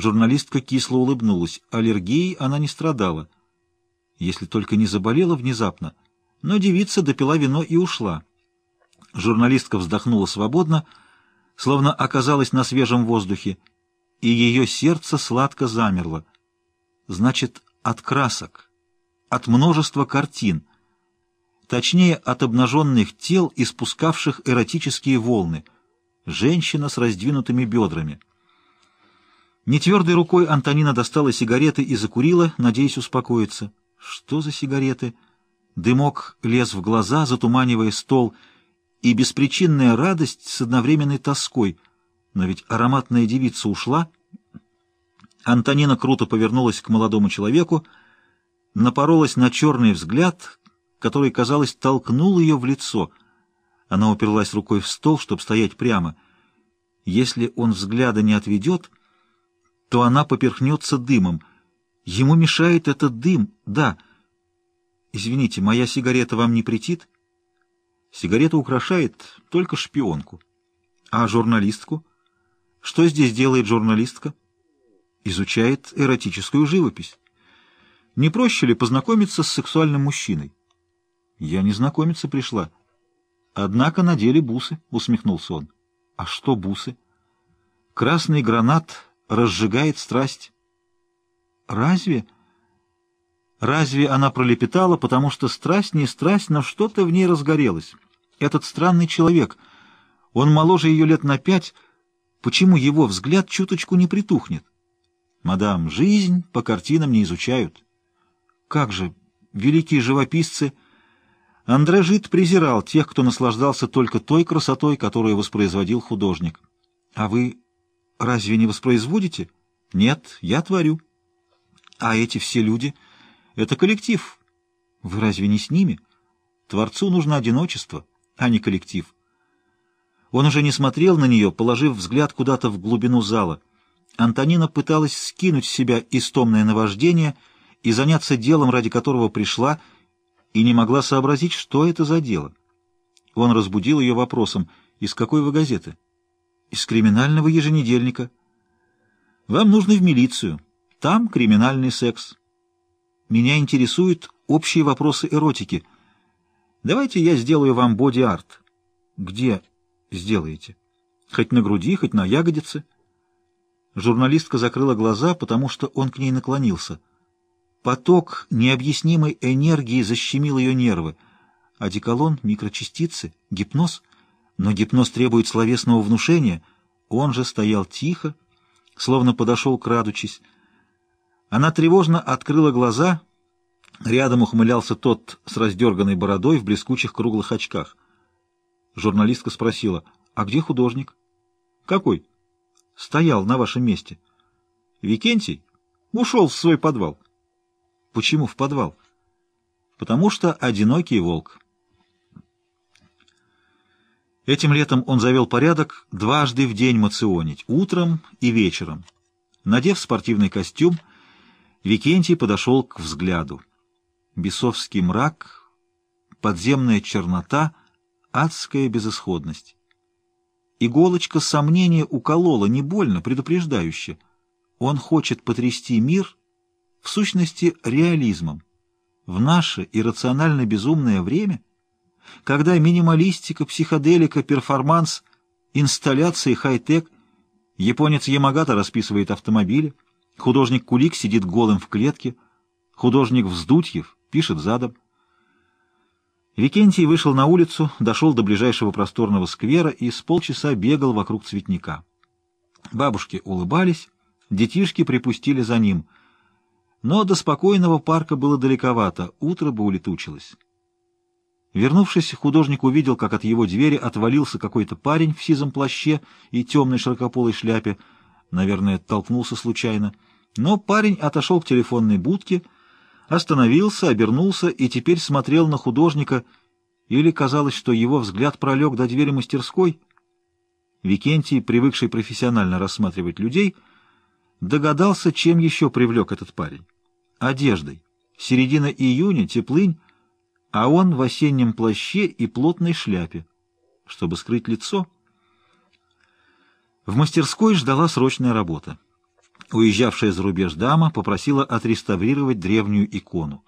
Журналистка кисло улыбнулась. Аллергией она не страдала. Если только не заболела внезапно. Но девица допила вино и ушла. Журналистка вздохнула свободно, словно оказалась на свежем воздухе, и ее сердце сладко замерло. Значит, от красок, от множества картин, точнее, от обнаженных тел, испускавших эротические волны, женщина с раздвинутыми бедрами. Нетвердой рукой Антонина достала сигареты и закурила, надеясь успокоиться. Что за сигареты? Дымок лез в глаза, затуманивая стол, и беспричинная радость с одновременной тоской. Но ведь ароматная девица ушла. Антонина круто повернулась к молодому человеку, напоролась на черный взгляд, который, казалось, толкнул ее в лицо. Она уперлась рукой в стол, чтобы стоять прямо. Если он взгляда не отведет то она поперхнется дымом. Ему мешает этот дым, да. Извините, моя сигарета вам не претит? Сигарета украшает только шпионку. А журналистку? Что здесь делает журналистка? Изучает эротическую живопись. Не проще ли познакомиться с сексуальным мужчиной? Я не знакомиться пришла. Однако надели бусы, усмехнулся он. А что бусы? Красный гранат разжигает страсть. Разве? Разве она пролепетала, потому что страсть не страсть, но что-то в ней разгорелось? Этот странный человек, он моложе ее лет на пять, почему его взгляд чуточку не притухнет? Мадам, жизнь по картинам не изучают. Как же, великие живописцы... Андре Жит презирал тех, кто наслаждался только той красотой, которую воспроизводил художник. А вы Разве не воспроизводите? Нет, я творю. А эти все люди — это коллектив. Вы разве не с ними? Творцу нужно одиночество, а не коллектив. Он уже не смотрел на нее, положив взгляд куда-то в глубину зала. Антонина пыталась скинуть с себя истомное наваждение и заняться делом, ради которого пришла, и не могла сообразить, что это за дело. Он разбудил ее вопросом, «Из какой вы газеты?» Из криминального еженедельника. Вам нужно в милицию. Там криминальный секс. Меня интересуют общие вопросы эротики. Давайте я сделаю вам боди-арт. Где сделаете? Хоть на груди, хоть на ягодице. Журналистка закрыла глаза, потому что он к ней наклонился. Поток необъяснимой энергии защемил ее нервы. Одеколон, микрочастицы, гипноз — но гипноз требует словесного внушения. Он же стоял тихо, словно подошел крадучись. Она тревожно открыла глаза. Рядом ухмылялся тот с раздерганной бородой в блескучих круглых очках. Журналистка спросила, «А где художник?» «Какой?» «Стоял на вашем месте». «Викентий?» «Ушел в свой подвал». «Почему в подвал?» «Потому что одинокий волк». Этим летом он завел порядок дважды в день мационить, утром и вечером. Надев спортивный костюм, Викентий подошел к взгляду. Бесовский мрак, подземная чернота, адская безысходность. Иголочка сомнения уколола, не больно, предупреждающе. Он хочет потрясти мир, в сущности, реализмом. В наше иррационально безумное время — когда минималистика, психоделика, перформанс, инсталляции, хай-тек, японец Ямагата расписывает автомобили, художник Кулик сидит голым в клетке, художник Вздутьев пишет задом. Викентий вышел на улицу, дошел до ближайшего просторного сквера и с полчаса бегал вокруг цветника. Бабушки улыбались, детишки припустили за ним. Но до спокойного парка было далековато, утро бы улетучилось. Вернувшись, художник увидел, как от его двери отвалился какой-то парень в сизом плаще и темной широкополой шляпе. Наверное, толкнулся случайно. Но парень отошел к телефонной будке, остановился, обернулся и теперь смотрел на художника, или казалось, что его взгляд пролег до двери мастерской. Викентий, привыкший профессионально рассматривать людей, догадался, чем еще привлек этот парень. Одеждой. Середина июня, теплынь, а он в осеннем плаще и плотной шляпе, чтобы скрыть лицо. В мастерской ждала срочная работа. Уезжавшая за рубеж дама попросила отреставрировать древнюю икону.